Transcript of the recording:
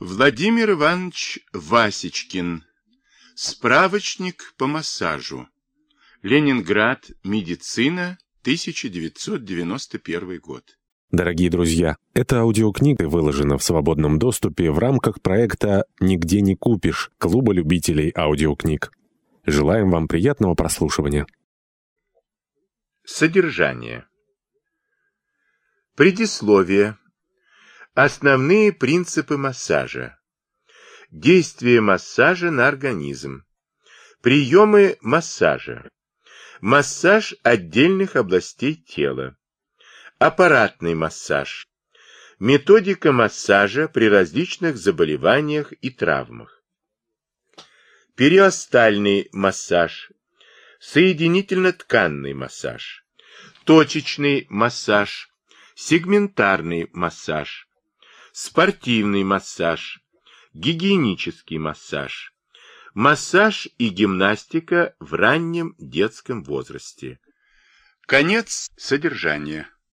Владимир Иванович Васечкин. Справочник по массажу. Ленинград. Медицина. 1991 год. Дорогие друзья, эта аудиокнига выложена в свободном доступе в рамках проекта «Нигде не купишь» Клуба любителей аудиокниг. Желаем вам приятного прослушивания. Содержание. Предисловие. Основные принципы массажа. Действие массажа на организм. Приемы массажа. Массаж отдельных областей тела. Аппаратный массаж. Методика массажа при различных заболеваниях и травмах. Периостальный массаж. Соединительно-тканный массаж. Точечный массаж. Сегментарный массаж спортивный массаж, гигиенический массаж, массаж и гимнастика в раннем детском возрасте. Конец содержания.